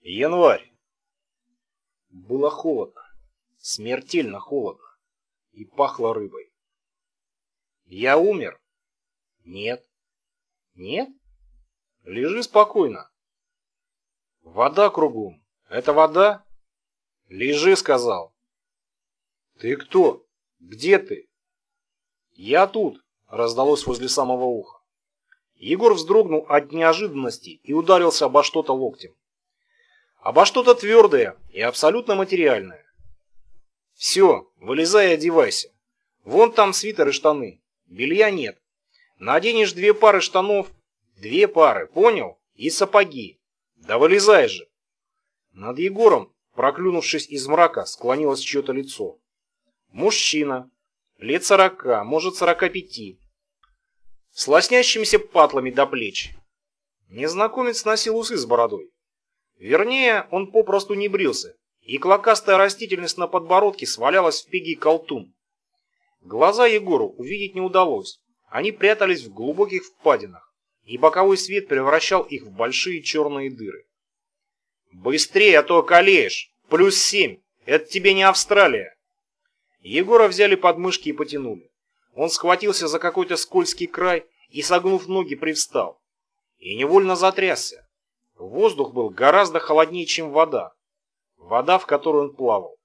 Январь. Было холодно, смертельно холодно, и пахло рыбой. Я умер? Нет. Нет? Лежи спокойно. Вода кругом. Это вода? Лежи, сказал. Ты кто? Где ты? Я тут, раздалось возле самого уха. Егор вздрогнул от неожиданности и ударился обо что-то локтем обо что-то твердое и абсолютно материальное. Все, вылезай и одевайся. Вон там свитер и штаны. Белья нет. Наденешь две пары штанов, две пары, понял? И сапоги. Да вылезай же. Над Егором, проклюнувшись из мрака, склонилось чье-то лицо. Мужчина, лет сорока, может сорока пяти, с лоснящимися патлами до плеч. Незнакомец носил усы с бородой. Вернее, он попросту не брился, и клокастая растительность на подбородке свалялась в пеги колтун. Глаза Егору увидеть не удалось, они прятались в глубоких впадинах, и боковой свет превращал их в большие черные дыры. «Быстрее, а то околеешь! Плюс семь! Это тебе не Австралия!» Егора взяли под мышки и потянули. Он схватился за какой-то скользкий край и, согнув ноги, привстал. И невольно затрясся. Воздух был гораздо холоднее, чем вода. Вода, в которой он плавал.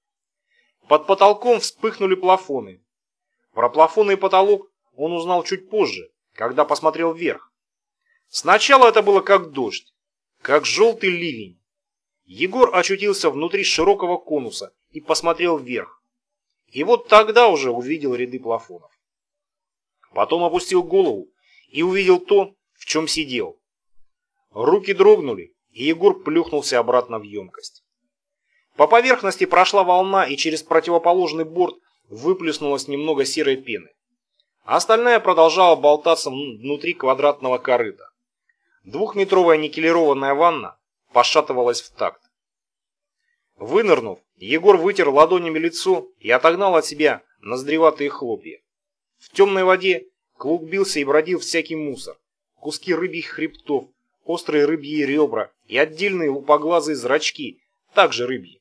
Под потолком вспыхнули плафоны. Про плафоны и потолок он узнал чуть позже, когда посмотрел вверх. Сначала это было как дождь, как желтый ливень. Егор очутился внутри широкого конуса и посмотрел вверх. И вот тогда уже увидел ряды плафонов. Потом опустил голову и увидел то, в чем сидел. Руки дрогнули, и Егор плюхнулся обратно в емкость. По поверхности прошла волна, и через противоположный борт выплеснулось немного серой пены. Остальная продолжала болтаться внутри квадратного корыта. Двухметровая никелированная ванна пошатывалась в такт. Вынырнув, Егор вытер ладонями лицо и отогнал от себя ноздреватые хлопья. В темной воде клубился и бродил всякий мусор. Куски рыбьих хребтов, острые рыбьи ребра и отдельные лупоглазые зрачки, также рыбьи.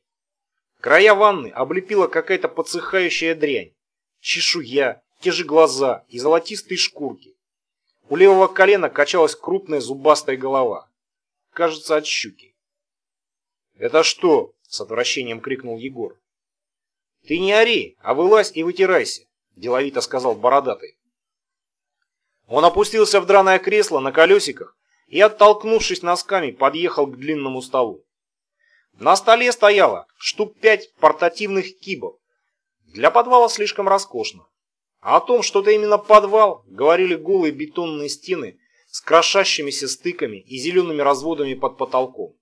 Края ванны облепила какая-то подсыхающая дрянь. Чешуя, те же глаза и золотистые шкурки. У левого колена качалась крупная зубастая голова. Кажется, от щуки. «Это что?» — с отвращением крикнул Егор. «Ты не ори, а вылазь и вытирайся», — деловито сказал бородатый. Он опустился в драное кресло на колесиках и, оттолкнувшись носками, подъехал к длинному столу. На столе стояло штук пять портативных кибов. Для подвала слишком роскошно. А о том, что это именно подвал, говорили голые бетонные стены с крошащимися стыками и зелеными разводами под потолком.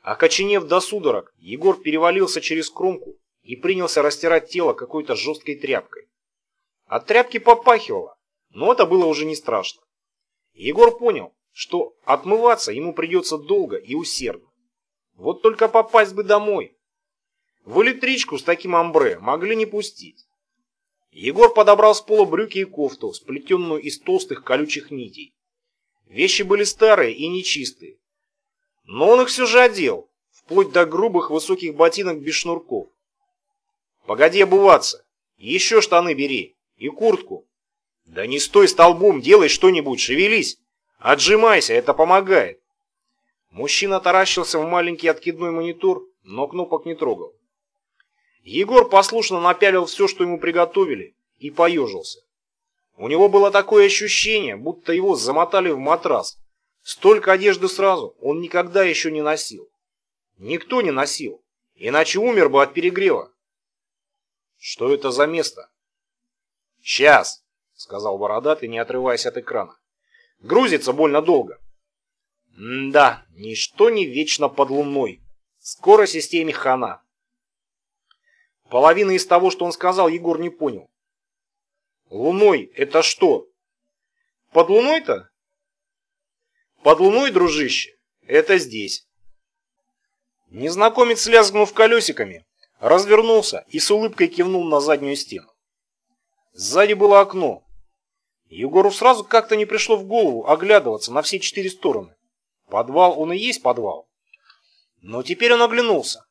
Окоченев до судорог, Егор перевалился через кромку и принялся растирать тело какой-то жесткой тряпкой. От тряпки попахивало, но это было уже не страшно. Егор понял, что отмываться ему придется долго и усердно. Вот только попасть бы домой. В электричку с таким амбре могли не пустить. Егор подобрал с пола брюки и кофту, сплетенную из толстых колючих нитей. Вещи были старые и нечистые. Но он их все же одел, вплоть до грубых высоких ботинок без шнурков. «Погоди обуваться. Еще штаны бери. И куртку. Да не стой столбом, делай что-нибудь, шевелись!» Отжимайся, это помогает. Мужчина таращился в маленький откидной монитор, но кнопок не трогал. Егор послушно напялил все, что ему приготовили, и поежился. У него было такое ощущение, будто его замотали в матрас. Столько одежды сразу он никогда еще не носил. Никто не носил, иначе умер бы от перегрева. Что это за место? «Сейчас», — сказал бородатый, не отрываясь от экрана. Грузится больно долго. М да, ничто не вечно под луной. Скоро системе хана. Половины из того, что он сказал, Егор не понял. Луной это что? Под луной-то? Под луной, дружище, это здесь. Незнакомец, лязгнув колесиками, развернулся и с улыбкой кивнул на заднюю стену. Сзади было окно, Егору сразу как-то не пришло в голову оглядываться на все четыре стороны. Подвал он и есть подвал. Но теперь он оглянулся.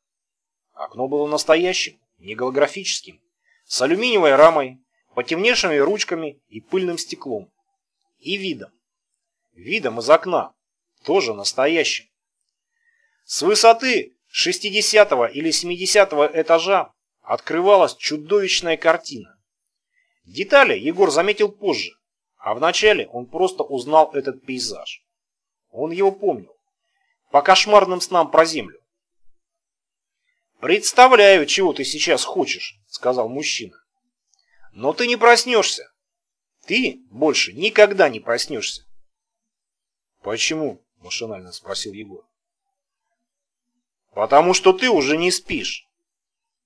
Окно было настоящим, не голографическим, с алюминиевой рамой, потемневшими ручками и пыльным стеклом. И видом. Видом из окна, тоже настоящим. С высоты 60 или 70 этажа открывалась чудовищная картина. Детали Егор заметил позже, а вначале он просто узнал этот пейзаж. Он его помнил. По кошмарным снам про землю. «Представляю, чего ты сейчас хочешь», — сказал мужчина. «Но ты не проснешься. Ты больше никогда не проснешься». «Почему?» — машинально спросил Егор. «Потому что ты уже не спишь».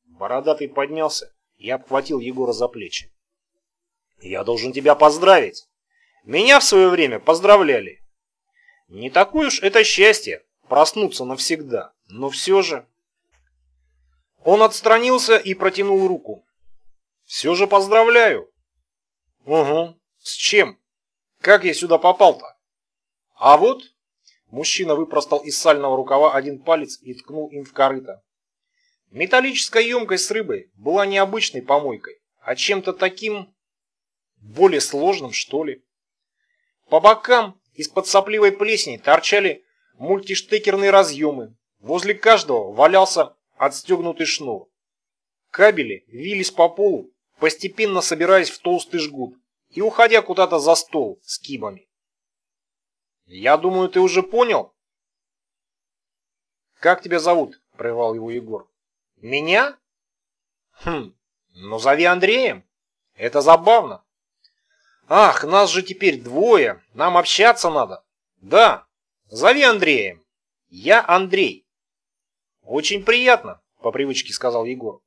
Бородатый поднялся и обхватил Егора за плечи. «Я должен тебя поздравить. Меня в свое время поздравляли. Не такое уж это счастье проснуться навсегда, но все же...» Он отстранился и протянул руку. «Все же поздравляю!» «Угу. С чем? Как я сюда попал-то?» «А вот...» Мужчина выпростал из сального рукава один палец и ткнул им в корыто. Металлическая емкость с рыбой была не обычной помойкой, а чем-то таким... более сложным, что ли. По бокам из-под сопливой плесени торчали мультиштекерные разъемы. Возле каждого валялся отстегнутый шнур. Кабели вились по полу, постепенно собираясь в толстый жгут и уходя куда-то за стол с кибами. «Я думаю, ты уже понял?» «Как тебя зовут?» – прервал его Егор. «Меня?» «Хм, ну зови Андреем. Это забавно». «Ах, нас же теперь двое, нам общаться надо». «Да, зови Андреем. Я Андрей». «Очень приятно», — по привычке сказал Егор.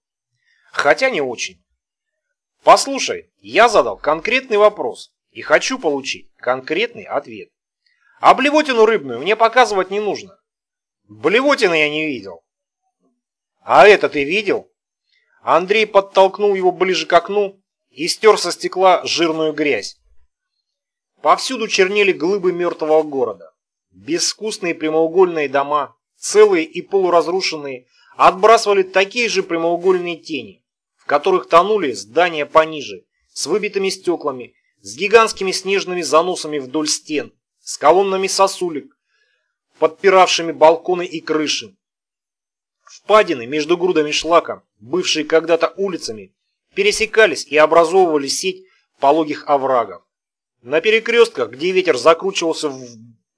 «Хотя не очень. Послушай, я задал конкретный вопрос и хочу получить конкретный ответ. А блевотину рыбную мне показывать не нужно. Блевотины я не видел. А это ты видел? Андрей подтолкнул его ближе к окну и стер со стекла жирную грязь. Повсюду чернели глыбы мертвого города. Безвкусные прямоугольные дома, целые и полуразрушенные, отбрасывали такие же прямоугольные тени, в которых тонули здания пониже, с выбитыми стеклами, с гигантскими снежными заносами вдоль стен, с колоннами сосулек, подпиравшими балконы и крыши. Впадины между грудами шлака, бывшие когда-то улицами, пересекались и образовывали сеть пологих оврагов. На перекрестках, где ветер закручивался в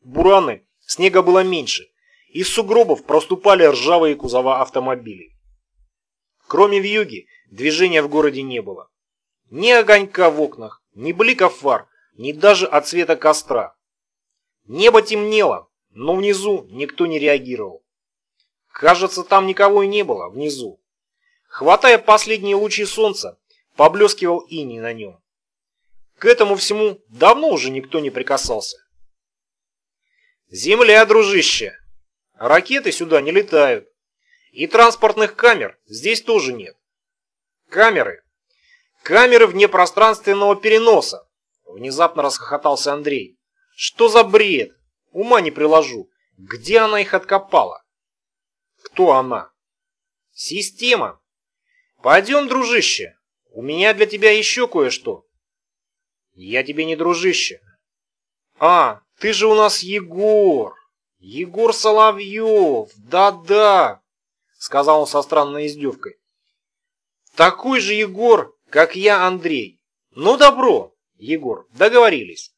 бураны, снега было меньше, из сугробов проступали ржавые кузова автомобилей. Кроме вьюги, движения в городе не было. Ни огонька в окнах, ни бликов фар, ни даже от света костра. Небо темнело, но внизу никто не реагировал. Кажется, там никого и не было, внизу. Хватая последние лучи солнца, поблескивал иней на нем. К этому всему давно уже никто не прикасался. «Земля, дружище!» Ракеты сюда не летают. И транспортных камер здесь тоже нет. Камеры. Камеры внепространственного переноса. Внезапно расхохотался Андрей. Что за бред? Ума не приложу. Где она их откопала? Кто она? Система. Пойдем, дружище. У меня для тебя еще кое-что. Я тебе не дружище. А, ты же у нас Егор. «Егор Соловьев! Да-да!» — сказал он со странной издевкой. «Такой же Егор, как я, Андрей. Ну, добро, Егор, договорились».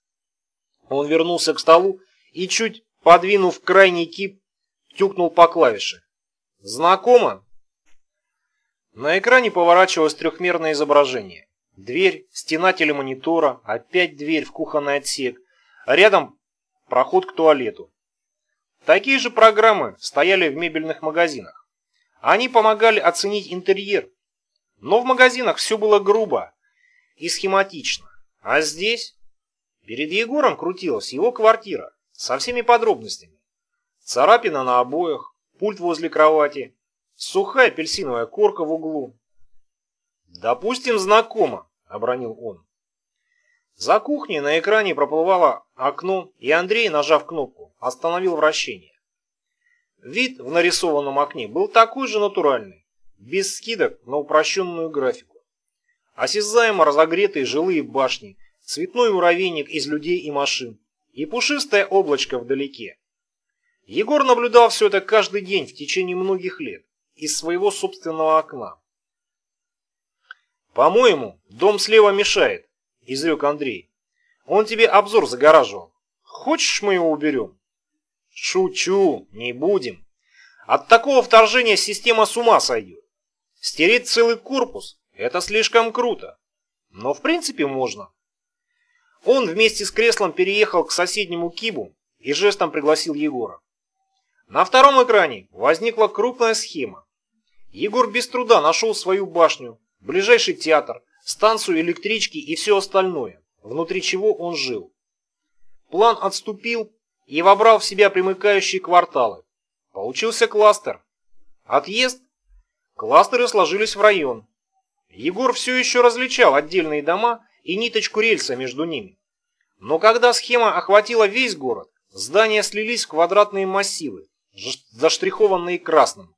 Он вернулся к столу и, чуть подвинув крайний кип, тюкнул по клавише. «Знакомо?» На экране поворачивалось трехмерное изображение. Дверь, стена телемонитора, опять дверь в кухонный отсек, а рядом проход к туалету. Такие же программы стояли в мебельных магазинах. Они помогали оценить интерьер. Но в магазинах все было грубо и схематично. А здесь перед Егором крутилась его квартира со всеми подробностями. Царапина на обоях, пульт возле кровати, сухая апельсиновая корка в углу. «Допустим, знакомо», — обронил он. За кухней на экране проплывало окно, и Андрей, нажав кнопку, остановил вращение. Вид в нарисованном окне был такой же натуральный, без скидок на упрощенную графику. Осязаемо разогретые жилые башни, цветной муравейник из людей и машин и пушистое облачко вдалеке. Егор наблюдал все это каждый день в течение многих лет из своего собственного окна. «По-моему, дом слева мешает», — изрек Андрей. «Он тебе обзор загораживал. Хочешь, мы его уберем?» Шучу, не будем. От такого вторжения система с ума сойдет. Стереть целый корпус – это слишком круто. Но в принципе можно. Он вместе с креслом переехал к соседнему кибу и жестом пригласил Егора. На втором экране возникла крупная схема. Егор без труда нашел свою башню, ближайший театр, станцию электрички и все остальное, внутри чего он жил. План отступил, и вобрал в себя примыкающие кварталы. Получился кластер. Отъезд. Кластеры сложились в район. Егор все еще различал отдельные дома и ниточку рельса между ними. Но когда схема охватила весь город, здания слились в квадратные массивы, заштрихованные красным.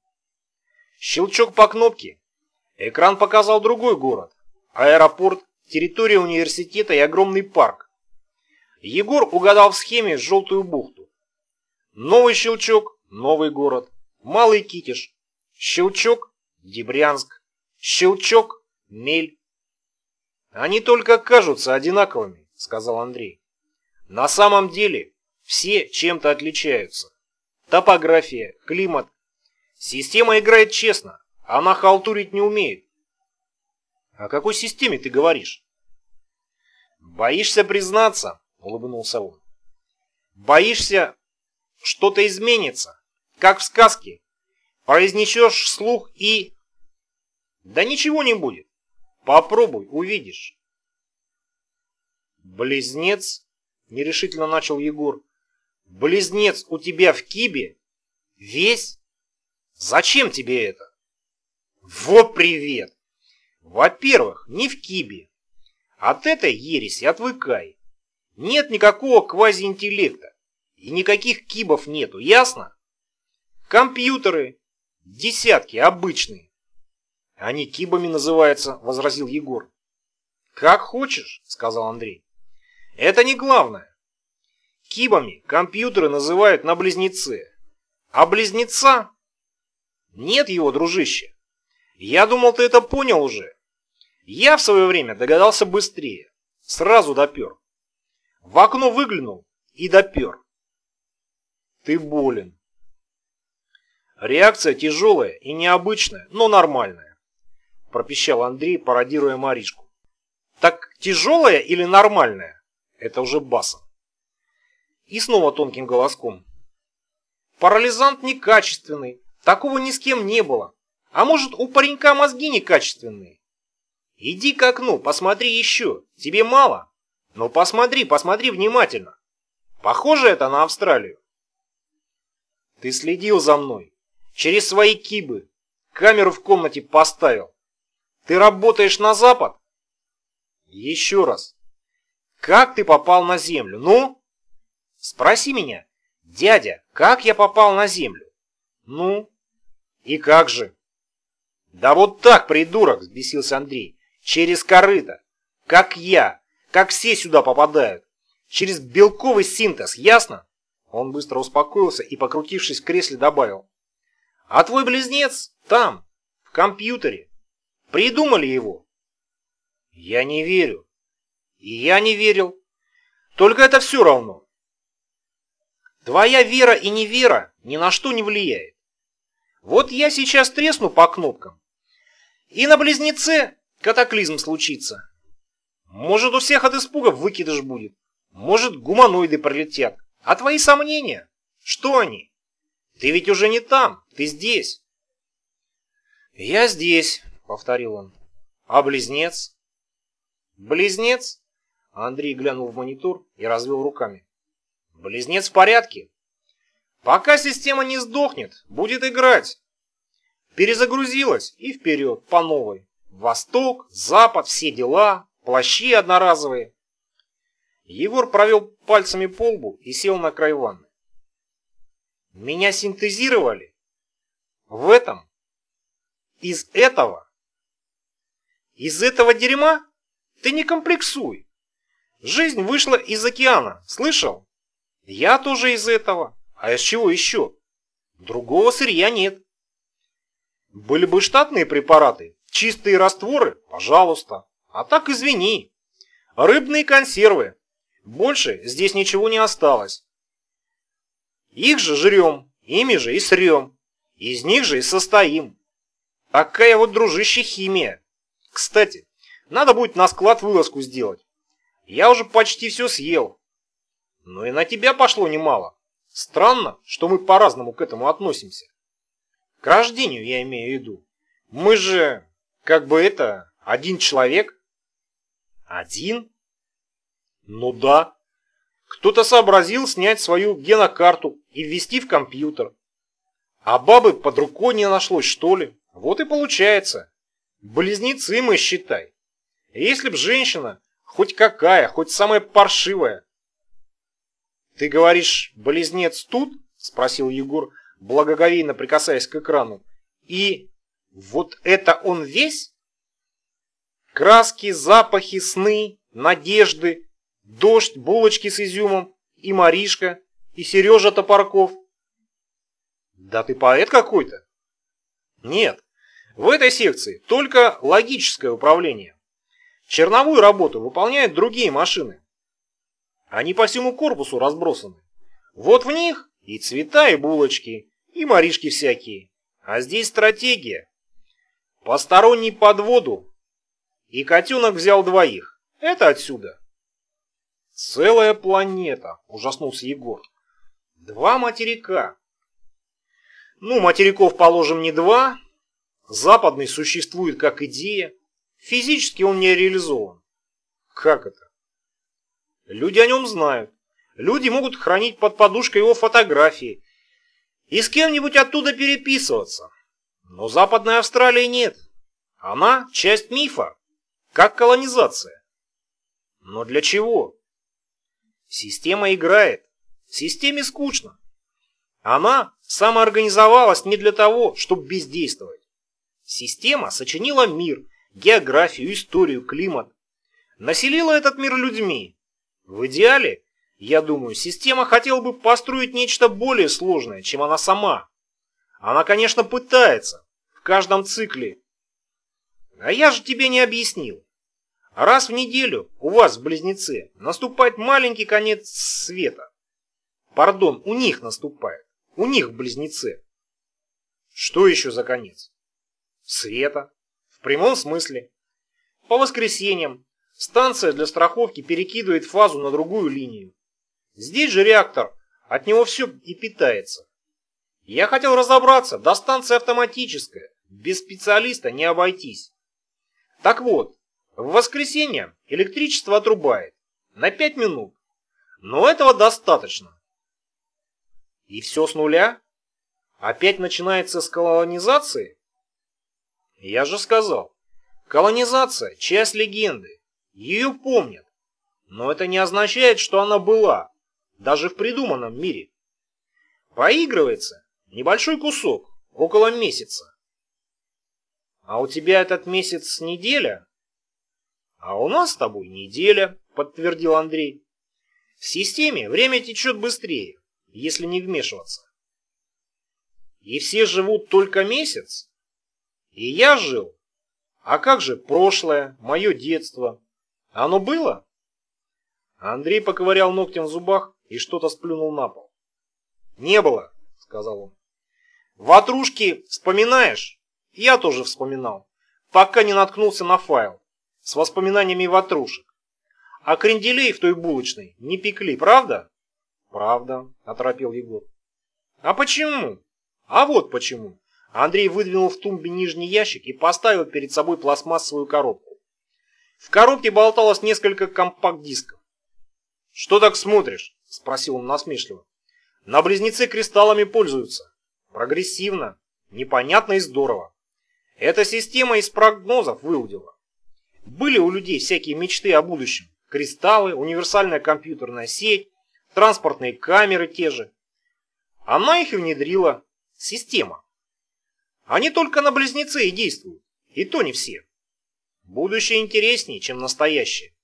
Щелчок по кнопке. Экран показал другой город. Аэропорт, территория университета и огромный парк. Егор угадал в схеме желтую бухту. Новый щелчок, новый город, Малый Китиш. Щелчок, Дебрянск. Щелчок, Мель. Они только кажутся одинаковыми, сказал Андрей. На самом деле все чем-то отличаются. Топография, климат. Система играет честно, она халтурить не умеет. О какой системе ты говоришь? Боишься признаться, улыбнулся он. Боишься, что-то изменится, как в сказке. Произнесешь слух и... Да ничего не будет. Попробуй, увидишь. Близнец, нерешительно начал Егор. Близнец у тебя в кибе? Весь? Зачем тебе это? Вот привет! Во-первых, не в кибе. От этой ереси отвыкай. Нет никакого квазиинтеллекта. И никаких кибов нету, ясно? Компьютеры. Десятки, обычные. Они кибами называются, возразил Егор. Как хочешь, сказал Андрей. Это не главное. Кибами компьютеры называют на близнеце. А близнеца? Нет его, дружище. Я думал, ты это понял уже. Я в свое время догадался быстрее. Сразу допер. В окно выглянул и допер. Ты болен. Реакция тяжелая и необычная, но нормальная. Пропищал Андрей, пародируя Маришку. Так тяжелая или нормальная? Это уже басом. И снова тонким голоском. Парализант некачественный. Такого ни с кем не было. А может, у паренька мозги некачественные? Иди к окну, посмотри еще. Тебе мало? Но посмотри, посмотри внимательно. Похоже это на Австралию. Ты следил за мной. Через свои кибы. Камеру в комнате поставил. Ты работаешь на запад? Еще раз. Как ты попал на землю? Ну? Спроси меня. Дядя, как я попал на землю? Ну? И как же? Да вот так, придурок, взбесился Андрей. Через корыто. Как я. Как все сюда попадают? Через белковый синтез, ясно? Он быстро успокоился и, покрутившись в кресле, добавил. А твой близнец там, в компьютере. Придумали его. Я не верю. И я не верил. Только это все равно. Твоя вера и невера ни на что не влияет. Вот я сейчас тресну по кнопкам, и на близнеце катаклизм случится. Может, у всех от испуга выкидыш будет. Может, гуманоиды пролетят. А твои сомнения? Что они? Ты ведь уже не там, ты здесь. Я здесь, повторил он. А близнец? Близнец? Андрей глянул в монитор и развел руками. Близнец в порядке. Пока система не сдохнет, будет играть. Перезагрузилась и вперед, по новой. Восток, Запад, все дела, Плащи одноразовые. Егор провел пальцами по лбу и сел на край ванны. Меня синтезировали? В этом? Из этого? Из этого дерьма? Ты не комплексуй. Жизнь вышла из океана, слышал? Я тоже из этого. А из чего еще? Другого сырья нет. Были бы штатные препараты, чистые растворы, пожалуйста. А так извини. Рыбные консервы. Больше здесь ничего не осталось. Их же жрем, ими же и срем. Из них же и состоим. Такая вот, дружище, химия. Кстати, надо будет на склад вылазку сделать. Я уже почти все съел. Но и на тебя пошло немало. Странно, что мы по-разному к этому относимся. К рождению я имею в виду. Мы же, как бы это, один человек. Один? Ну да. Кто-то сообразил снять свою генокарту и ввести в компьютер. А бабы под рукой не нашлось, что ли? Вот и получается. Близнецы мы, считай. Если б женщина, хоть какая, хоть самая паршивая. Ты говоришь, близнец тут? Спросил Егор, благоговейно прикасаясь к экрану. И вот это он весь? Краски, запахи, сны, надежды, дождь, булочки с изюмом, и Маришка, и Сережа Топорков. Да ты поэт какой-то. Нет, в этой секции только логическое управление. Черновую работу выполняют другие машины. Они по всему корпусу разбросаны. Вот в них и цвета, и булочки, и маришки всякие. А здесь стратегия. Посторонний под воду. И котенок взял двоих. Это отсюда. Целая планета, ужаснулся Егор. Два материка. Ну, материков, положим, не два. Западный существует как идея. Физически он не реализован. Как это? Люди о нем знают. Люди могут хранить под подушкой его фотографии и с кем-нибудь оттуда переписываться. Но Западной Австралии нет. Она часть мифа, как колонизация. Но для чего? Система играет. Системе скучно. Она самоорганизовалась не для того, чтобы бездействовать. Система сочинила мир, географию, историю, климат. Населила этот мир людьми. В идеале, я думаю, система хотела бы построить нечто более сложное, чем она сама. Она, конечно, пытается. В каждом цикле. А я же тебе не объяснил. Раз в неделю у вас в Близнеце наступает маленький конец света. Пардон, у них наступает. У них в Близнеце. Что еще за конец? Света. В прямом смысле. По воскресеньям станция для страховки перекидывает фазу на другую линию. Здесь же реактор, от него все и питается. Я хотел разобраться, да станция автоматическая, без специалиста не обойтись. Так вот, в воскресенье электричество отрубает на 5 минут, но этого достаточно. И все с нуля? Опять начинается с колонизации? Я же сказал, колонизация – часть легенды. Ее помнят. Но это не означает, что она была, даже в придуманном мире. Проигрывается небольшой кусок, около месяца. А у тебя этот месяц неделя? А у нас с тобой неделя, подтвердил Андрей. В системе время течет быстрее, если не вмешиваться. И все живут только месяц? И я жил. А как же прошлое, мое детство? Оно было? Андрей поковырял ногтем в зубах и что-то сплюнул на пол. Не было, сказал он. Ватрушки вспоминаешь? Я тоже вспоминал, пока не наткнулся на файл с воспоминаниями ватрушек. А кренделей в той булочной не пекли, правда? Правда, оторопел Егор. А почему? А вот почему. Андрей выдвинул в тумбе нижний ящик и поставил перед собой пластмассовую коробку. В коробке болталось несколько компакт-дисков. «Что так смотришь?» – спросил он насмешливо. «На близнецы кристаллами пользуются. Прогрессивно, непонятно и здорово. Эта система из прогнозов выудила. Были у людей всякие мечты о будущем. Кристаллы, универсальная компьютерная сеть, транспортные камеры те же. Она их и внедрила. Система. Они только на близнецы и действуют. И то не все. Будущее интереснее, чем настоящее.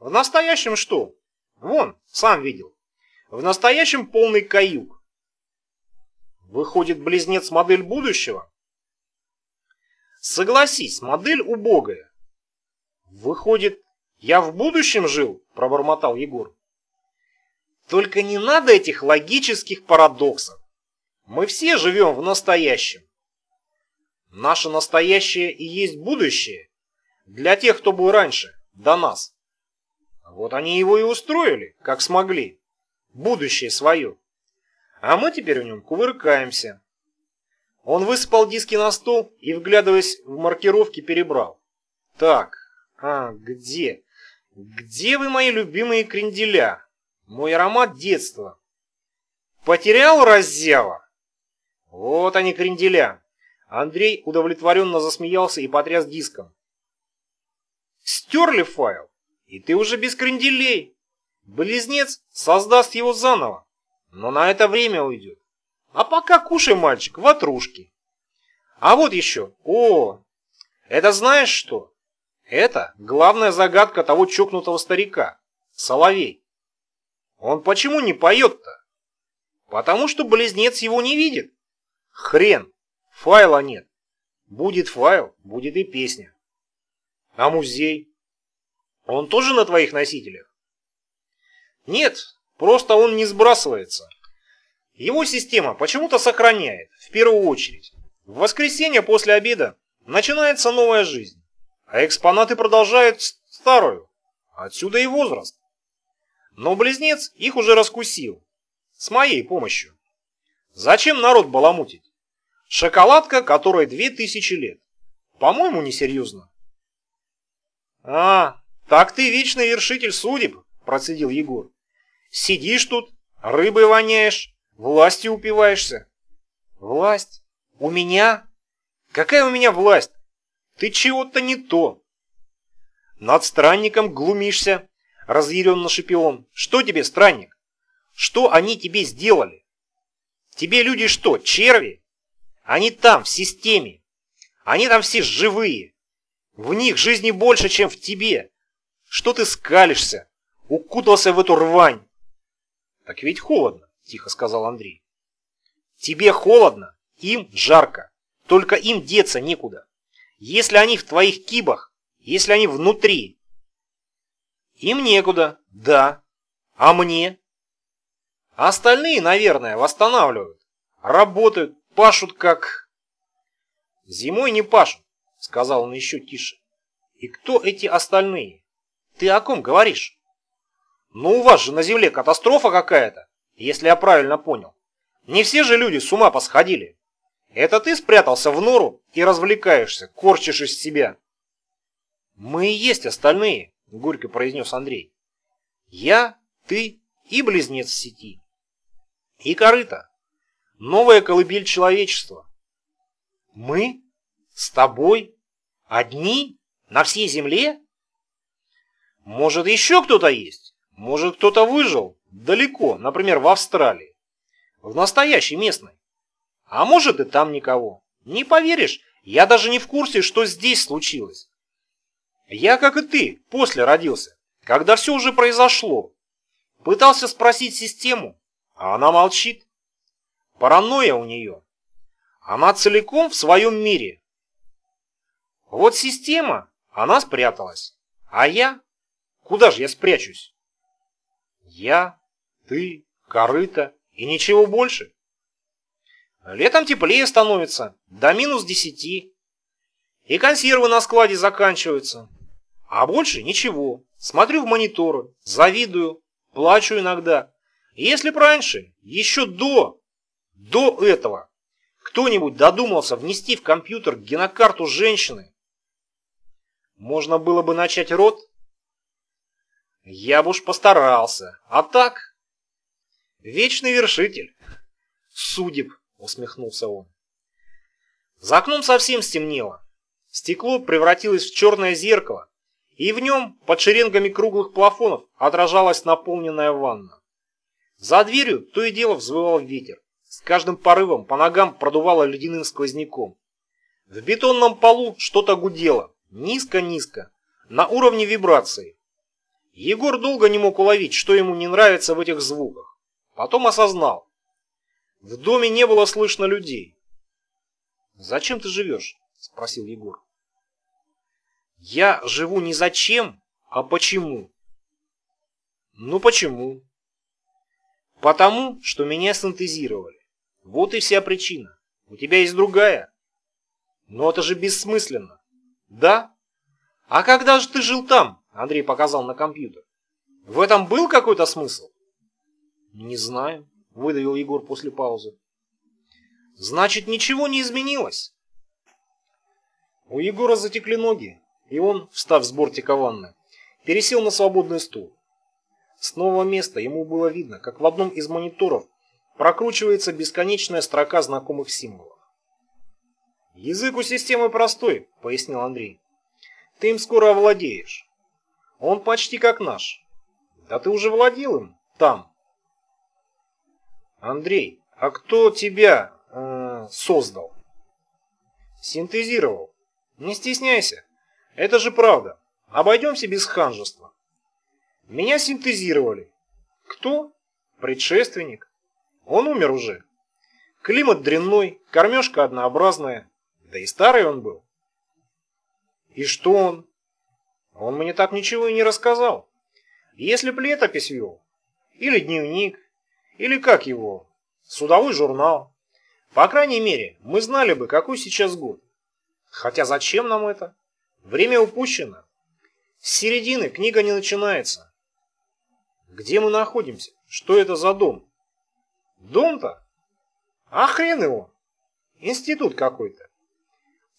В настоящем что? Вон, сам видел. В настоящем полный каюк. Выходит, близнец модель будущего? Согласись, модель убогая. Выходит, я в будущем жил, пробормотал Егор. Только не надо этих логических парадоксов. Мы все живем в настоящем. Наше настоящее и есть будущее для тех, кто был раньше, до нас. Вот они его и устроили, как смогли. Будущее свое. А мы теперь в нем кувыркаемся. Он высыпал диски на стол и, вглядываясь в маркировки, перебрал. Так, а, где? Где вы, мои любимые кренделя? Мой аромат детства. Потерял раззява? Вот они, кренделя. Андрей удовлетворенно засмеялся и потряс диском. Стерли файл, и ты уже без кренделей. Близнец создаст его заново, но на это время уйдет. А пока кушай, мальчик, ватрушки. А вот еще. О, это знаешь что? Это главная загадка того чокнутого старика. Соловей. Он почему не поет-то? Потому что близнец его не видит. Хрен, файла нет. Будет файл, будет и песня. А музей? Он тоже на твоих носителях? Нет, просто он не сбрасывается. Его система почему-то сохраняет, в первую очередь. В воскресенье после обеда начинается новая жизнь, а экспонаты продолжают старую. Отсюда и возраст. Но близнец их уже раскусил. С моей помощью. Зачем народ баламутить? Шоколадка, которой две тысячи лет. По-моему, несерьезно. А, так ты вечный вершитель судеб, процедил Егор. Сидишь тут, рыбой воняешь, властью упиваешься. Власть? У меня? Какая у меня власть? Ты чего-то не то. Над странником глумишься, разъяренно шипел он. Что тебе, странник? Что они тебе сделали? Тебе люди что, черви? Они там, в системе. Они там все живые. В них жизни больше, чем в тебе. Что ты скалишься? Укутался в эту рвань. Так ведь холодно, тихо сказал Андрей. Тебе холодно, им жарко. Только им деться некуда. Если они в твоих кибах, если они внутри. Им некуда, да. А мне? А остальные, наверное, восстанавливают. Работают, пашут как... Зимой не пашут, сказал он еще тише. И кто эти остальные? Ты о ком говоришь? Ну у вас же на земле катастрофа какая-то, если я правильно понял. Не все же люди с ума посходили. Это ты спрятался в нору и развлекаешься, корчишь из себя. Мы и есть остальные, горько произнес Андрей. Я, ты и близнец сети. И корыто. Новая колыбель человечества. Мы? С тобой? Одни? На всей земле? Может, еще кто-то есть? Может, кто-то выжил? Далеко, например, в Австралии. В настоящей местной. А может, и там никого. Не поверишь, я даже не в курсе, что здесь случилось. Я, как и ты, после родился, когда все уже произошло. Пытался спросить систему, а она молчит. Паранойя у нее. Она целиком в своем мире. Вот система, она спряталась. А я? Куда же я спрячусь? Я, ты, корыто и ничего больше. Летом теплее становится, до минус десяти. И консервы на складе заканчиваются. А больше ничего. Смотрю в мониторы, завидую, плачу иногда. Если б раньше, еще до до этого кто-нибудь додумался внести в компьютер генокарту женщины, можно было бы начать род? Я бы уж постарался. А так? Вечный вершитель. Судеб, усмехнулся он. За окном совсем стемнело. Стекло превратилось в черное зеркало, и в нем под шеренгами круглых плафонов отражалась наполненная ванна. За дверью то и дело взвывал ветер С каждым порывом по ногам продувало ледяным сквозняком. В бетонном полу что-то гудело, низко-низко, на уровне вибрации. Егор долго не мог уловить, что ему не нравится в этих звуках. Потом осознал. В доме не было слышно людей. «Зачем ты живешь?» – спросил Егор. «Я живу не зачем, а почему». «Ну почему?» «Потому, что меня синтезировали. Вот и вся причина. У тебя есть другая?» «Но это же бессмысленно». «Да? А когда же ты жил там?» – Андрей показал на компьютер. «В этом был какой-то смысл?» «Не знаю», – выдавил Егор после паузы. «Значит, ничего не изменилось?» У Егора затекли ноги, и он, встав с бортика ванны, пересел на свободный стул. С нового места ему было видно, как в одном из мониторов прокручивается бесконечная строка знакомых символов. «Язык у системы простой», — пояснил Андрей. «Ты им скоро овладеешь. Он почти как наш. Да ты уже владел им там». «Андрей, а кто тебя э, создал?» «Синтезировал. Не стесняйся. Это же правда. Обойдемся без ханжества. Меня синтезировали. Кто? Предшественник. Он умер уже. Климат дрянной, кормежка однообразная. Да и старый он был. И что он? Он мне так ничего и не рассказал. Если б летопись вел, или дневник, или как его, судовой журнал. По крайней мере, мы знали бы, какой сейчас год. Хотя зачем нам это? Время упущено. С середины книга не начинается. Где мы находимся? Что это за дом? Дом-то? А хрен его. Институт какой-то.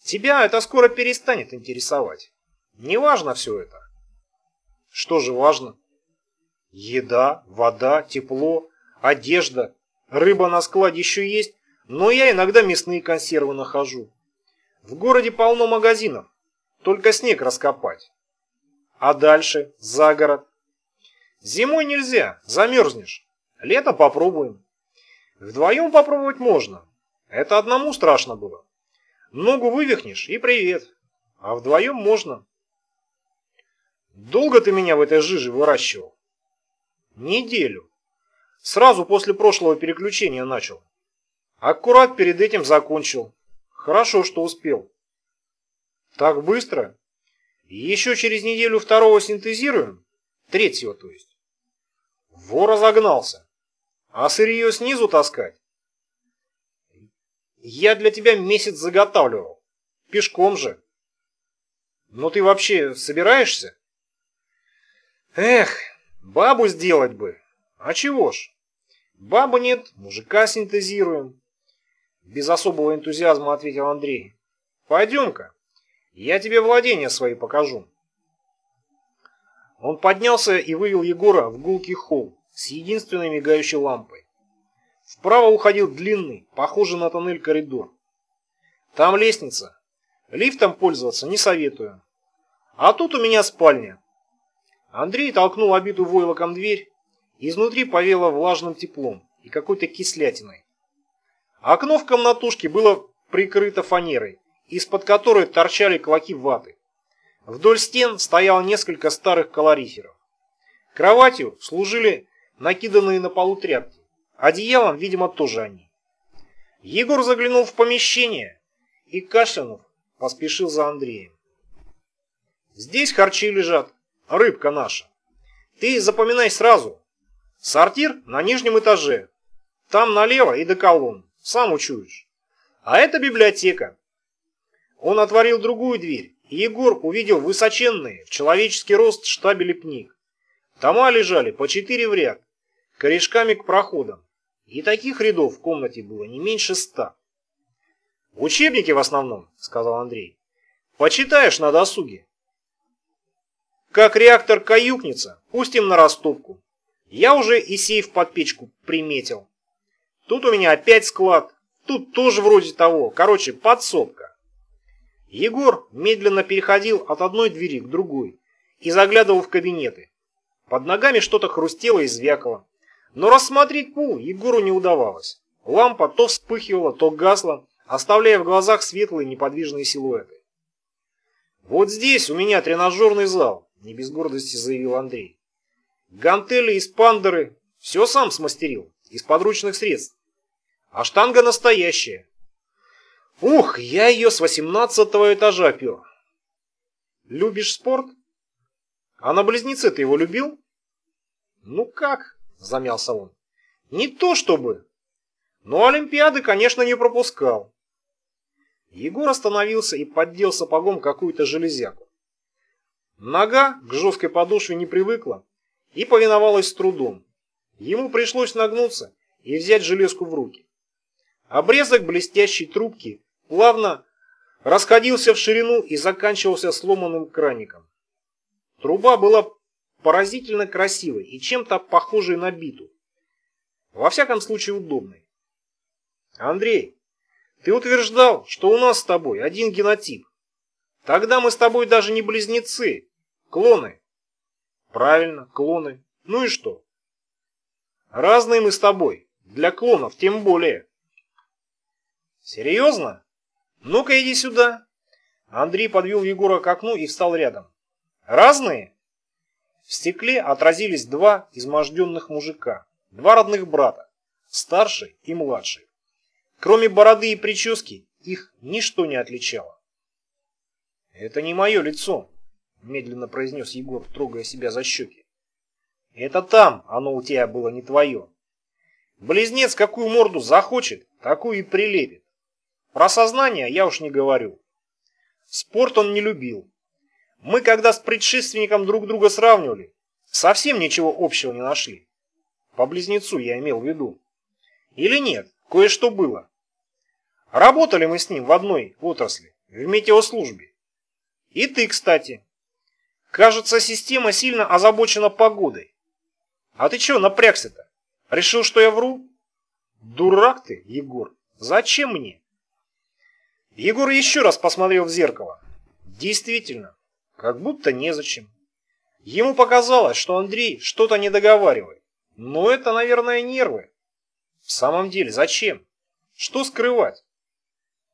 Тебя это скоро перестанет интересовать. Не важно все это. Что же важно? Еда, вода, тепло, одежда, рыба на складе еще есть, но я иногда мясные консервы нахожу. В городе полно магазинов, только снег раскопать. А дальше, за город. Зимой нельзя, замерзнешь. Лето попробуем. Вдвоем попробовать можно. Это одному страшно было. Ногу вывихнешь и привет. А вдвоем можно. Долго ты меня в этой жиже выращивал? Неделю. Сразу после прошлого переключения начал. Аккурат перед этим закончил. Хорошо, что успел. Так быстро? Еще через неделю второго синтезируем? Третьего, то есть. Во разогнался. А сырье снизу таскать? Я для тебя месяц заготавливал. Пешком же. Но ты вообще собираешься? Эх, бабу сделать бы. А чего ж? Бабы нет, мужика синтезируем. Без особого энтузиазма ответил Андрей. Пойдем-ка, я тебе владения свои покажу. Он поднялся и вывел Егора в гулкий холл с единственной мигающей лампой. Вправо уходил длинный, похожий на тоннель коридор. Там лестница. Лифтом пользоваться не советую. А тут у меня спальня. Андрей толкнул обитую войлоком дверь. Изнутри повело влажным теплом и какой-то кислятиной. Окно в комнатушке было прикрыто фанерой, из-под которой торчали клоки ваты. Вдоль стен стояло несколько старых колориферов. Кроватью служили накиданные на полу тряпки. Одеялом, видимо, тоже они. Егор заглянул в помещение и, кашлянув, поспешил за Андреем. Здесь харчи лежат, рыбка наша. Ты запоминай сразу. Сортир на нижнем этаже. Там налево и до колонн. Сам учуешь. А это библиотека. Он отворил другую дверь, и Егор увидел высоченные, в человеческий рост штабели книг. Тома лежали по четыре в ряд, корешками к проходам. И таких рядов в комнате было не меньше ста. «Учебники в основном», — сказал Андрей. «Почитаешь на досуге». «Как реактор каюкнется, пустим на растопку. Я уже и сейф под печку приметил. Тут у меня опять склад, тут тоже вроде того. Короче, подсобка». Егор медленно переходил от одной двери к другой и заглядывал в кабинеты. Под ногами что-то хрустело и звякало. Но рассмотреть пул Егору не удавалось. Лампа то вспыхивала, то гасла, оставляя в глазах светлые неподвижные силуэты. «Вот здесь у меня тренажерный зал», — не без гордости заявил Андрей. «Гантели и спандеры — все сам смастерил, из подручных средств. А штанга настоящая. Ух, я ее с восемнадцатого этажа пер. Любишь спорт? А на близнецы ты его любил? Ну как? Замялся он. Не то чтобы. Но Олимпиады, конечно, не пропускал. Егор остановился и поддел сапогом какую-то железяку. Нога к жесткой подошве не привыкла и повиновалась с трудом. Ему пришлось нагнуться и взять железку в руки. Обрезок блестящей трубки плавно расходился в ширину и заканчивался сломанным краником. Труба была поразительно красивой и чем-то похожей на биту. Во всяком случае удобной. Андрей, ты утверждал, что у нас с тобой один генотип. Тогда мы с тобой даже не близнецы, клоны. Правильно, клоны. Ну и что? Разные мы с тобой, для клонов тем более. Серьезно? Ну-ка иди сюда. Андрей подвел Егора к окну и встал рядом. Разные? В стекле отразились два изможденных мужика, два родных брата, старший и младший. Кроме бороды и прически, их ничто не отличало. «Это не мое лицо», — медленно произнес Егор, трогая себя за щеки. «Это там оно у тебя было не твое. Близнец какую морду захочет, такую и прилепит. Про сознание я уж не говорю. Спорт он не любил. Мы когда с предшественником друг друга сравнивали, совсем ничего общего не нашли. По близнецу я имел в виду. Или нет, кое-что было. Работали мы с ним в одной отрасли, в метеослужбе. И ты, кстати. Кажется, система сильно озабочена погодой. А ты чего напрягся-то? Решил, что я вру? Дурак ты, Егор. Зачем мне? Егор еще раз посмотрел в зеркало. Действительно, как будто незачем. Ему показалось, что Андрей что-то не договаривает. Но это, наверное, нервы. В самом деле, зачем? Что скрывать?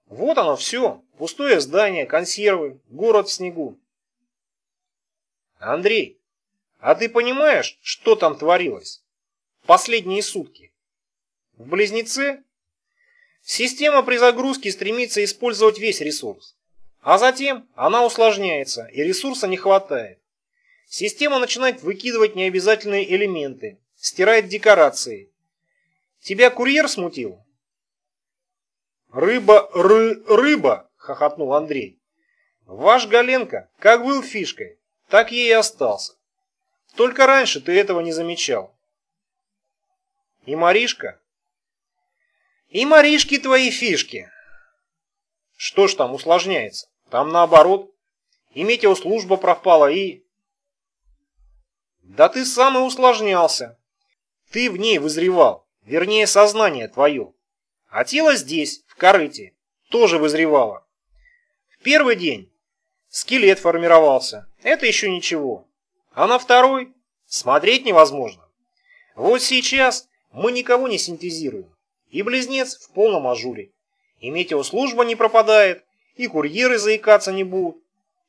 Вот оно все. Пустое здание, консервы, город в снегу. Андрей, а ты понимаешь, что там творилось? Последние сутки. В Близнеце Система при загрузке стремится использовать весь ресурс. А затем она усложняется, и ресурса не хватает. Система начинает выкидывать необязательные элементы, стирает декорации. Тебя курьер смутил? Рыба, ры, рыба, хохотнул Андрей. Ваш Галенко как был фишкой, так ей и остался. Только раньше ты этого не замечал. И Маришка и Маришки твои фишки. Что ж там усложняется? Там наоборот. И метеослужба пропала, и... Да ты сам и усложнялся. Ты в ней вызревал, вернее сознание твое. А тело здесь, в корыте, тоже вызревало. В первый день скелет формировался, это еще ничего. А на второй смотреть невозможно. Вот сейчас мы никого не синтезируем. И близнец в полном ажуре. И метеослужба не пропадает, и курьеры заикаться не будут.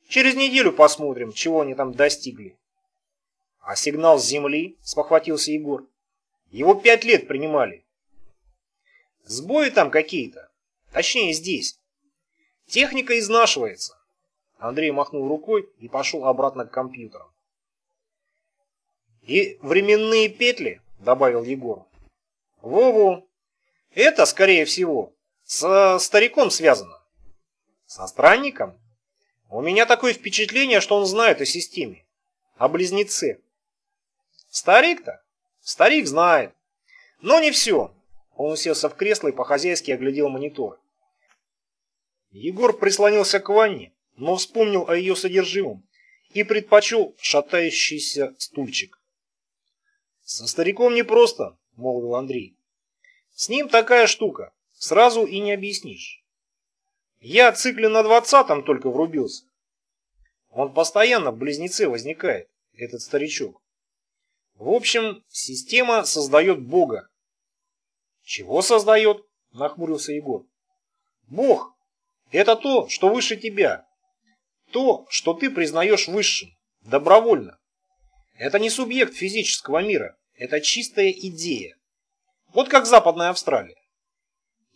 Через неделю посмотрим, чего они там достигли. А сигнал с земли, спохватился Егор. Его пять лет принимали. Сбои там какие-то. Точнее, здесь. Техника изнашивается. Андрей махнул рукой и пошел обратно к компьютерам. И временные петли, добавил Егор. Во-во, это, скорее всего, со стариком связано. Со странником? У меня такое впечатление, что он знает о системе, о близнеце. Старик-то? Старик знает. Но не все. Он уселся в кресло и по-хозяйски оглядел монитор. Егор прислонился к ванне, но вспомнил о ее содержимом и предпочел шатающийся стульчик. «Со стариком непросто», — молвил Андрей. С ним такая штука, сразу и не объяснишь. Я цикле на двадцатом только врубился. Он постоянно в близнеце возникает, этот старичок. В общем, система создает Бога. Чего создает? Нахмурился Егор. Бог – это то, что выше тебя. То, что ты признаешь высшим, добровольно. Это не субъект физического мира, это чистая идея. Вот как Западная Австралия.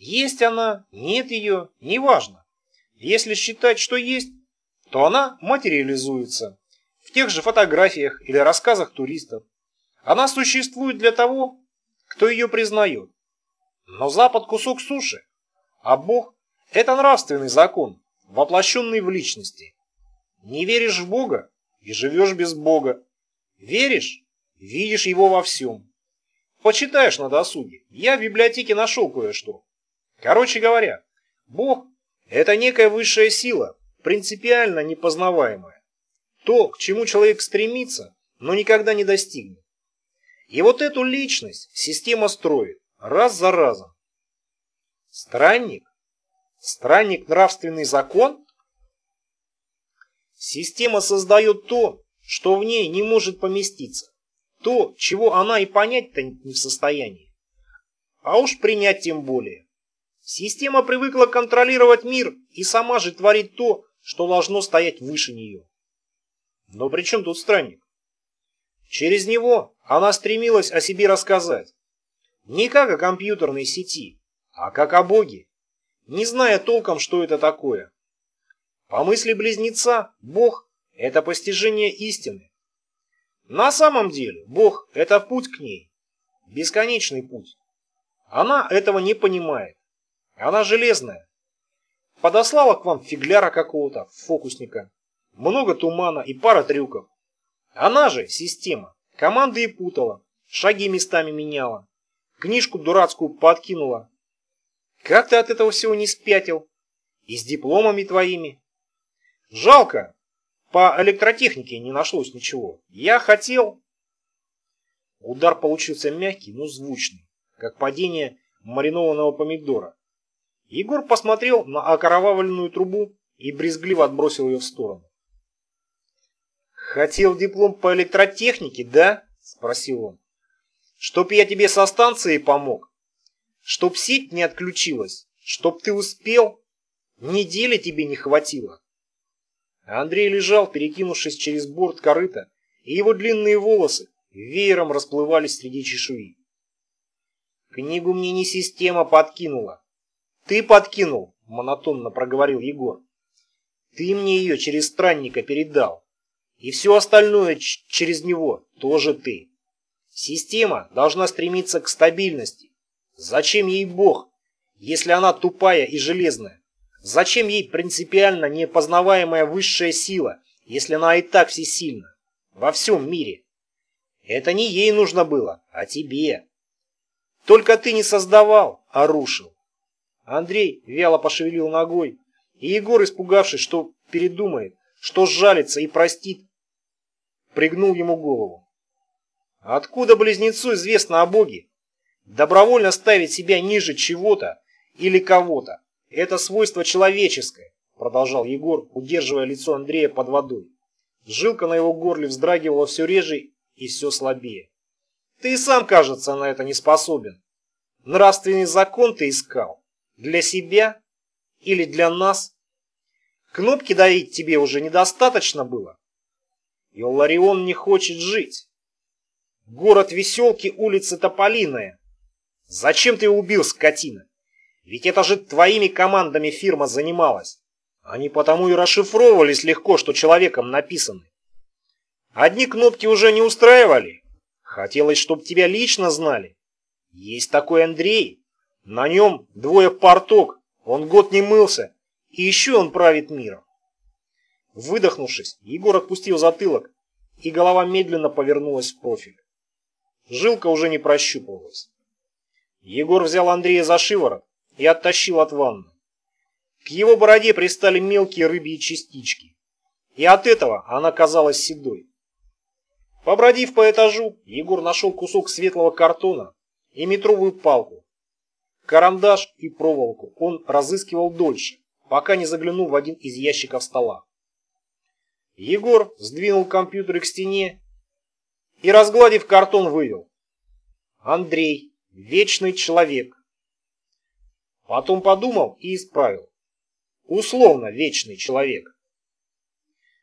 Есть она, нет ее, неважно. Если считать, что есть, то она материализуется в тех же фотографиях или рассказах туристов. Она существует для того, кто ее признает. Но Запад кусок суши, а Бог – это нравственный закон, воплощенный в личности. Не веришь в Бога и живешь без Бога. Веришь – видишь его во всем. Почитаешь на досуге. Я в библиотеке нашел кое-что. Короче говоря, Бог – это некая высшая сила, принципиально непознаваемая. То, к чему человек стремится, но никогда не достигнет. И вот эту личность система строит раз за разом. Странник? Странник нравственный закон? Система создает то, что в ней не может поместиться. То, чего она и понять-то не в состоянии. А уж принять тем более. Система привыкла контролировать мир и сама же творит то, что должно стоять выше нее. Но при чем тут странник? Через него она стремилась о себе рассказать. Не как о компьютерной сети, а как о Боге, не зная толком, что это такое. По мысли близнеца, Бог – это постижение истины. На самом деле, Бог – это путь к ней, бесконечный путь. Она этого не понимает. Она железная. Подослала к вам фигляра какого-то, фокусника. Много тумана и пара трюков. Она же, система, команды и путала, шаги местами меняла, книжку дурацкую подкинула. Как ты от этого всего не спятил? И с дипломами твоими. Жалко, по электротехнике не нашлось ничего. Я хотел... Удар получился мягкий, но звучный, как падение маринованного помидора. Егор посмотрел на окровавленную трубу и брезгливо отбросил ее в сторону. «Хотел диплом по электротехнике, да?» – спросил он. «Чтоб я тебе со станции помог? Чтоб сеть не отключилась? Чтоб ты успел? Недели тебе не хватило?» Андрей лежал, перекинувшись через борт корыта, и его длинные волосы веером расплывались среди чешуи. «Книгу мне не система подкинула, «Ты подкинул», — монотонно проговорил Егор. «Ты мне ее через странника передал. И все остальное через него тоже ты. Система должна стремиться к стабильности. Зачем ей Бог, если она тупая и железная? Зачем ей принципиально непознаваемая высшая сила, если она и так всесильна? Во всем мире. Это не ей нужно было, а тебе. Только ты не создавал, а рушил. Андрей вяло пошевелил ногой, и Егор, испугавшись, что передумает, что сжалится и простит, пригнул ему голову. Откуда близнецу известно о Боге? Добровольно ставить себя ниже чего-то или кого-то – это свойство человеческое, продолжал Егор, удерживая лицо Андрея под водой. Жилка на его горле вздрагивала все реже и все слабее. Ты и сам, кажется, на это не способен. Нравственный закон ты искал. Для себя или для нас? Кнопки давить тебе уже недостаточно было? И не хочет жить. Город Веселки, улица Тополиная. Зачем ты убил, скотина? Ведь это же твоими командами фирма занималась. Они потому и расшифровывались легко, что человеком написаны. Одни кнопки уже не устраивали. Хотелось, чтобы тебя лично знали. Есть такой Андрей, на нем двое порток, он год не мылся, и еще он правит миром. Выдохнувшись, Егор отпустил затылок, и голова медленно повернулась в профиль. Жилка уже не прощупывалась. Егор взял Андрея за шиворот и оттащил от ванны. К его бороде пристали мелкие рыбьи частички, и от этого она казалась седой. Побродив по этажу, Егор нашел кусок светлого картона и метровую палку, Карандаш и проволоку он разыскивал дольше, пока не заглянул в один из ящиков стола. Егор сдвинул компьютер к стене и, разгладив картон, вывел. Андрей, вечный человек, Потом подумал и исправил. Условно вечный человек.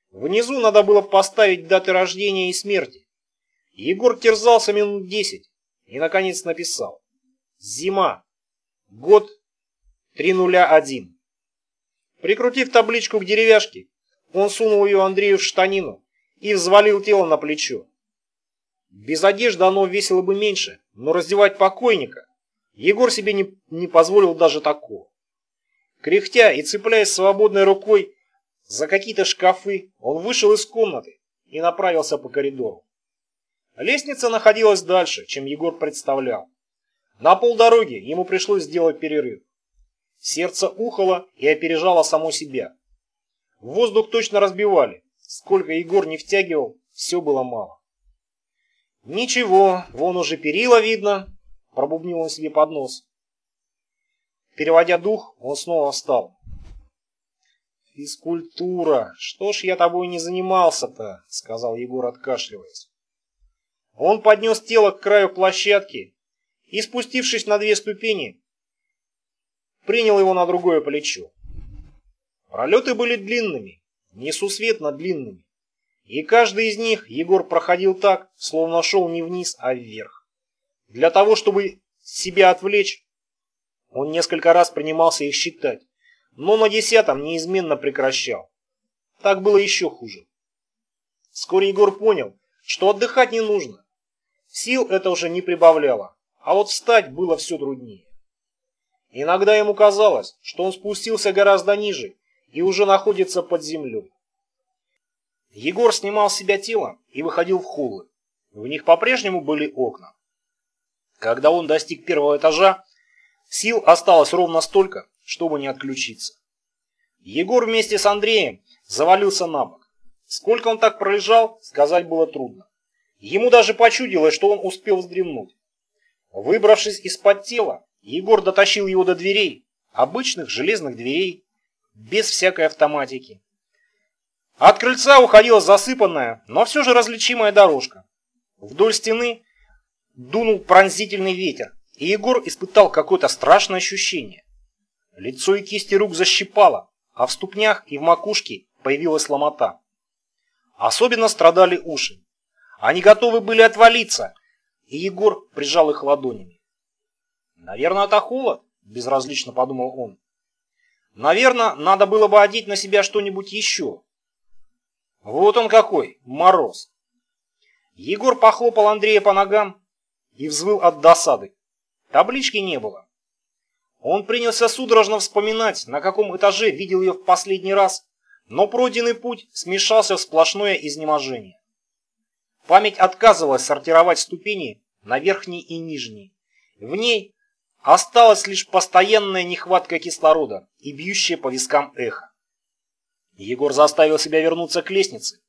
Внизу надо было поставить даты рождения и смерти. Егор терзался минут десять и, наконец, написал. Зима. Год 301. Прикрутив табличку к деревяшке, он сунул ее Андрею в штанину и взвалил тело на плечо. Без одежды оно весило бы меньше, но раздевать покойника Егор себе не, не позволил даже такого. Кряхтя и цепляясь свободной рукой за какие-то шкафы, он вышел из комнаты и направился по коридору. Лестница находилась дальше, чем Егор представлял. На полдороги ему пришлось сделать перерыв. Сердце ухало и опережало само себя. Воздух точно разбивали. Сколько Егор не втягивал, все было мало. «Ничего, вон уже перила видно», — пробубнил он себе под нос. Переводя дух, он снова встал. «Физкультура! Что ж я тобой не занимался-то?» — сказал Егор, откашливаясь. Он поднес тело к краю площадки и, спустившись на две ступени, принял его на другое плечо. Пролеты были длинными, несусветно длинными, и каждый из них Егор проходил так, словно шел не вниз, а вверх. Для того, чтобы себя отвлечь, он несколько раз принимался их считать, но на десятом неизменно прекращал. Так было еще хуже. Вскоре Егор понял, что отдыхать не нужно. Сил это уже не прибавляло, а вот встать было все труднее. Иногда ему казалось, что он спустился гораздо ниже и уже находится под землей. Егор снимал с себя тело и выходил в холлы. В них по-прежнему были окна. Когда он достиг первого этажа, сил осталось ровно столько, чтобы не отключиться. Егор вместе с Андреем завалился на бок. Сколько он так пролежал, сказать было трудно. Ему даже почудилось, что он успел вздремнуть. Выбравшись из-под тела, Егор дотащил его до дверей, обычных железных дверей, без всякой автоматики. От крыльца уходила засыпанная, но все же различимая дорожка. Вдоль стены дунул пронзительный ветер, и Егор испытал какое-то страшное ощущение. Лицо и кисти рук защипало, а в ступнях и в макушке появилась ломота. Особенно страдали уши. Они готовы были отвалиться, и Егор прижал их ладонями. Наверное, это холод, безразлично подумал он. Наверное, надо было бы одеть на себя что-нибудь еще. Вот он какой, мороз. Егор похлопал Андрея по ногам и взвыл от досады. Таблички не было. Он принялся судорожно вспоминать, на каком этаже видел ее в последний раз, но пройденный путь смешался в сплошное изнеможение. Память отказывалась сортировать ступени на верхние и нижние. В ней Осталась лишь постоянная нехватка кислорода и бьющее по вискам эхо. Егор заставил себя вернуться к лестнице.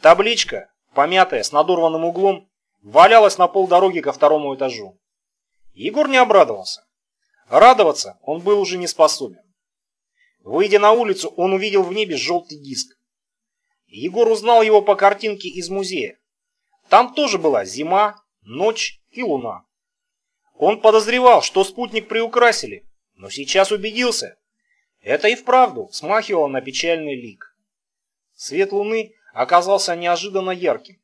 Табличка, помятая, с надорванным углом, валялась на полдороги ко второму этажу. Егор не обрадовался. Радоваться он был уже не способен. Выйдя на улицу, он увидел в небе желтый диск. Егор узнал его по картинке из музея. Там тоже была зима, ночь и луна. Он подозревал, что спутник приукрасили, но сейчас убедился. Это и вправду смахивало на печальный лик. Свет луны оказался неожиданно ярким.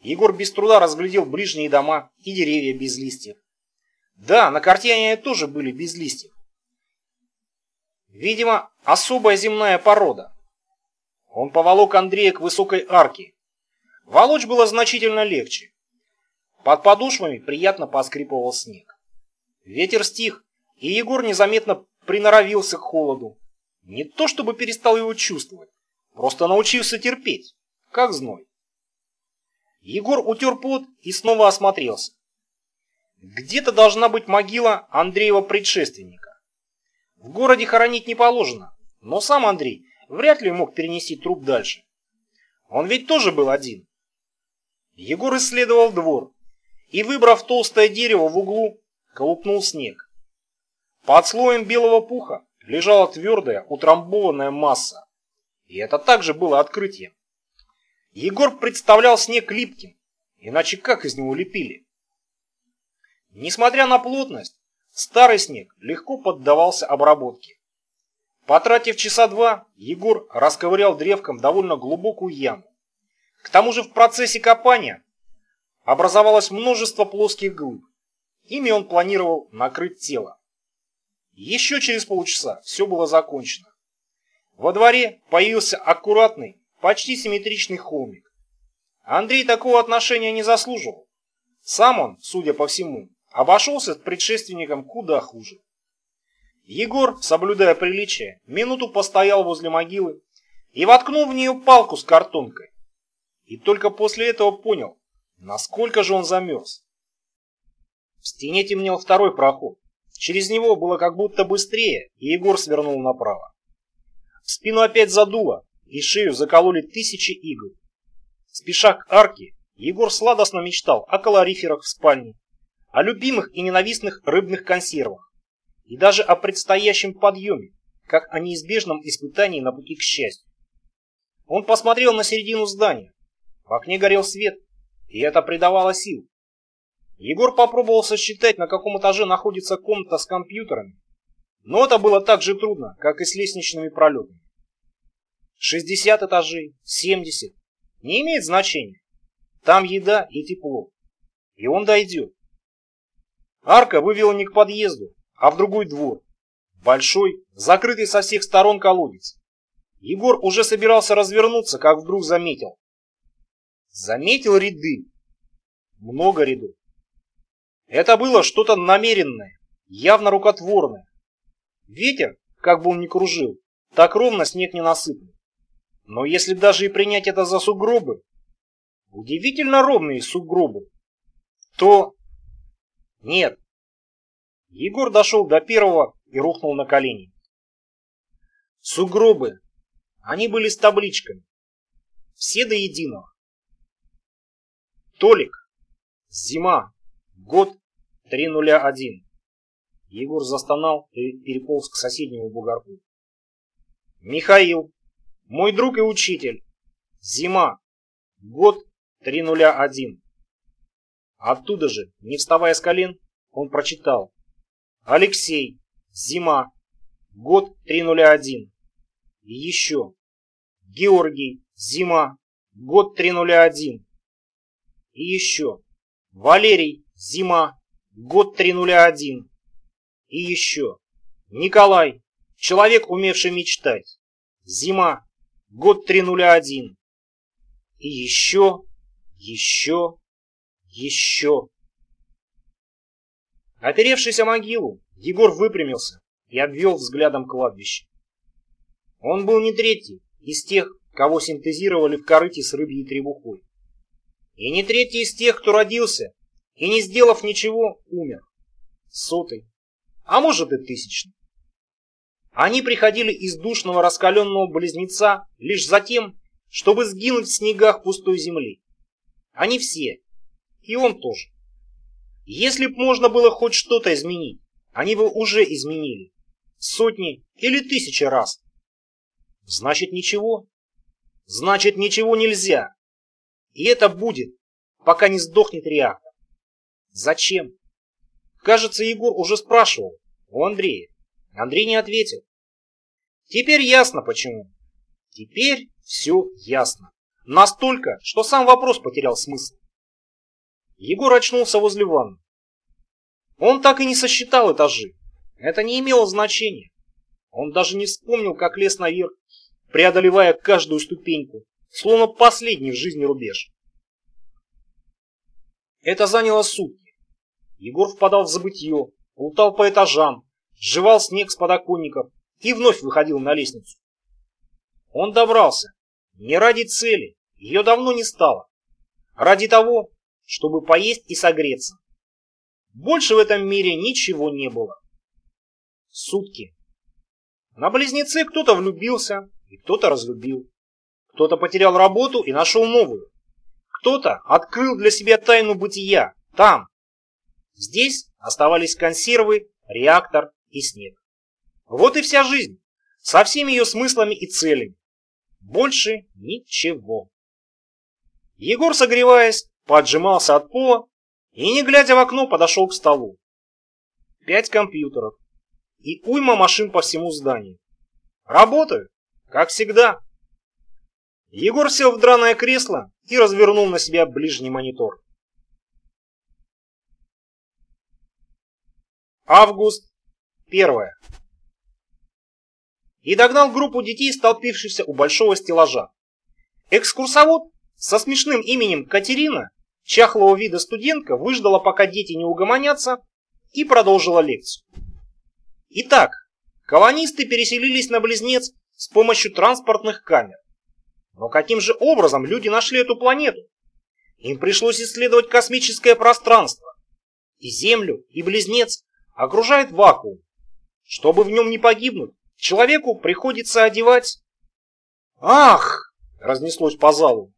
Егор без труда разглядел ближние дома и деревья без листьев. Да, на картине тоже были без листьев. Видимо, особая земная порода. Он поволок Андрея к высокой арке. Волочь было значительно легче. Под подошвами приятно поскрипывал снег. Ветер стих, и Егор незаметно приноровился к холоду. Не то чтобы перестал его чувствовать, просто научился терпеть, как зной. Егор утер пот и снова осмотрелся. Где-то должна быть могила Андреева предшественника. В городе хоронить не положено, но сам Андрей вряд ли мог перенести труп дальше. Он ведь тоже был один. Егор исследовал двор, и, выбрав толстое дерево в углу, колупнул снег. Под слоем белого пуха лежала твердая, утрамбованная масса. И это также было открытием. Егор представлял снег липким, иначе как из него лепили? Несмотря на плотность, Старый снег легко поддавался обработке. Потратив часа два, Егор расковырял древком довольно глубокую яму. К тому же в процессе копания образовалось множество плоских глыб. Ими он планировал накрыть тело. Еще через полчаса все было закончено. Во дворе появился аккуратный, почти симметричный холмик. Андрей такого отношения не заслуживал. Сам он, судя по всему, обошелся с предшественником куда хуже. Егор, соблюдая приличие, минуту постоял возле могилы и воткнул в нее палку с картонкой. И только после этого понял, насколько же он замерз. В стене темнел второй проход. Через него было как будто быстрее, и Егор свернул направо. В спину опять задуло, и шею закололи тысячи игл. Спеша к арке, Егор сладостно мечтал о калориферах в спальне, о любимых и ненавистных рыбных консервах, и даже о предстоящем подъеме, как о неизбежном испытании на пути к счастью. Он посмотрел на середину здания. В окне горел свет, и это придавало сил. Егор попробовал сосчитать, на каком этаже находится комната с компьютерами, но это было так же трудно, как и с лестничными пролетами. 60 этажей, 70, не имеет значения. Там еда и тепло. И он дойдет. Арка вывела не к подъезду, а в другой двор. Большой, закрытый со всех сторон колодец. Егор уже собирался развернуться, как вдруг заметил. Заметил ряды. Много рядов. Это было что-то намеренное, явно рукотворное. Ветер, как бы он ни кружил, так ровно снег не насыпал. Но если даже и принять это за сугробы, удивительно ровные сугробы, то... Нет, Егор дошел до первого и рухнул на колени. Сугробы. Они были с табличками. Все до единого. Толик. Зима. Год 301. Егор застонал и переполз к соседнему бугорку. Михаил. Мой друг и учитель. Зима. Год 301. Оттуда же, не вставая с колен, он прочитал Алексей. Зима. Год 301. И еще. Георгий. Зима. Год 301. И еще. Валерий. Зима. Год 301. И еще. Николай. Человек, умевший мечтать. Зима. Год 301. И еще. Еще. Еще. Оперевшись о могилу, Егор выпрямился и обвел взглядом кладбище. Он был не третий из тех, кого синтезировали в корыте с рыбьей требухой. И не третий из тех, кто родился и, не сделав ничего, умер. Сотый, а может и тысячный. Они приходили из душного раскаленного близнеца лишь за тем, чтобы сгинуть в снегах пустой земли. Они все, и он тоже. Если б можно было хоть что-то изменить, они бы уже изменили. Сотни или тысячи раз. Значит, ничего. Значит, ничего нельзя. И это будет, пока не сдохнет реактор. Зачем? Кажется, Егор уже спрашивал у Андрея. Андрей не ответил. Теперь ясно почему. Теперь все ясно. Настолько, что сам вопрос потерял смысл. Егор очнулся возле ванны. Он так и не сосчитал этажи. Это не имело значения. Он даже не вспомнил, как лез наверх, преодолевая каждую ступеньку, словно последний в жизни рубеж. Это заняло сутки. Егор впадал в забытье, лутал по этажам, сживал снег с подоконников и вновь выходил на лестницу. Он добрался. Не ради цели, ее давно не стало. Ради того, чтобы поесть и согреться. Больше в этом мире ничего не было. Сутки. На близнецы кто-то влюбился и кто-то разлюбил. Кто-то потерял работу и нашел новую. Кто-то открыл для себя тайну бытия там. Здесь оставались консервы, реактор и снег. Вот и вся жизнь, со всеми ее смыслами и целями. Больше ничего. Егор, согреваясь, поджимался от пола и, не глядя в окно, подошел к столу. пять компьютеров и уйма машин по всему зданию. Работаю, как всегда. Егор сел в драное кресло и развернул на себя ближний монитор. Август. Первое. И догнал группу детей, столпившихся у большого стеллажа. Экскурсовод со смешным именем Катерина, чахлого вида студентка, выждала, пока дети не угомонятся, и продолжила лекцию. Итак, колонисты переселились на Близнец с помощью транспортных камер. Но каким же образом люди нашли эту планету? Им пришлось исследовать космическое пространство. И Землю, и Близнец окружает вакуум. Чтобы в нем не погибнуть, человеку приходится одевать... Ах! Разнеслось по залу.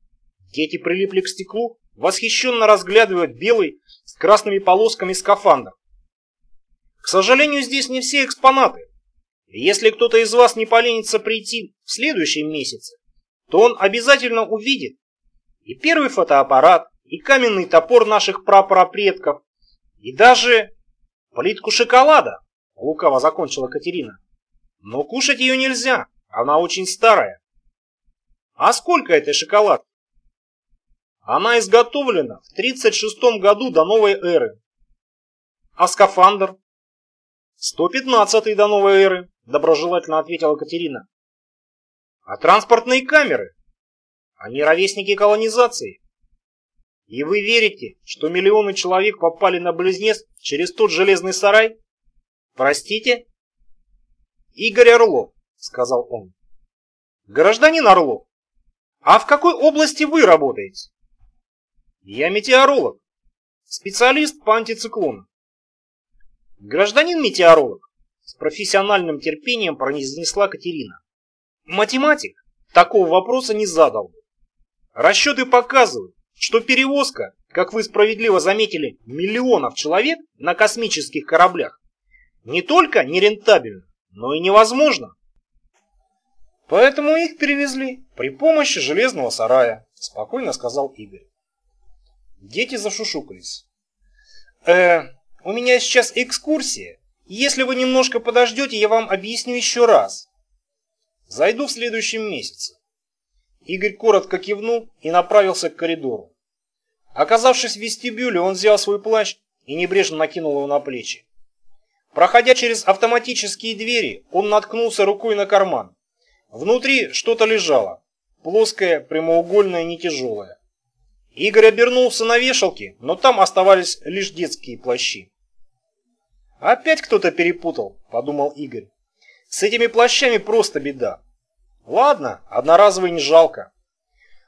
Дети прилипли к стеклу, восхищенно разглядывая белый с красными полосками скафандр. К сожалению, здесь не все экспонаты. Если кто-то из вас не поленится прийти в следующем месяце, то он обязательно увидит и первый фотоаппарат, и каменный топор наших прапорапредков, и даже плитку шоколада, лукаво закончила Катерина. Но кушать ее нельзя, она очень старая. А сколько этой шоколад? Она изготовлена в 36 году до новой эры. А скафандр? 115 до новой эры, доброжелательно ответила Катерина. А транспортные камеры? Они ровесники колонизации. И вы верите, что миллионы человек попали на Близнец через тот железный сарай? Простите? Игорь Орлов, сказал он. Гражданин Орлов, а в какой области вы работаете? Я метеоролог, специалист по антициклону. Гражданин метеоролог, с профессиональным терпением произнесла Катерина. Математик такого вопроса не задал. Расчеты показывают, что перевозка, как вы справедливо заметили, миллионов человек на космических кораблях не только нерентабельна, но и невозможно. Поэтому их перевезли при помощи железного сарая, спокойно сказал Игорь. Дети зашушукались. Э, у меня сейчас экскурсия. Если вы немножко подождете, я вам объясню еще раз. Зайду в следующем месяце. Игорь коротко кивнул и направился к коридору. Оказавшись в вестибюле, он взял свой плащ и небрежно накинул его на плечи. Проходя через автоматические двери, он наткнулся рукой на карман. Внутри что-то лежало. Плоское, прямоугольное, не тяжелое. Игорь обернулся на вешалке, но там оставались лишь детские плащи. «Опять кто-то перепутал», — подумал Игорь. С этими плащами просто беда. Ладно, одноразовый не жалко.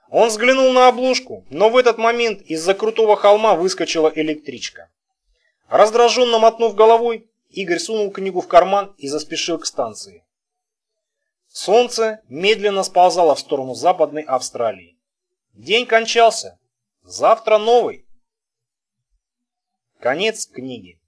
Он взглянул на обложку, но в этот момент из-за крутого холма выскочила электричка. Раздраженно мотнув головой, Игорь сунул книгу в карман и заспешил к станции. Солнце медленно сползало в сторону западной Австралии. День кончался. Завтра новый. Конец книги.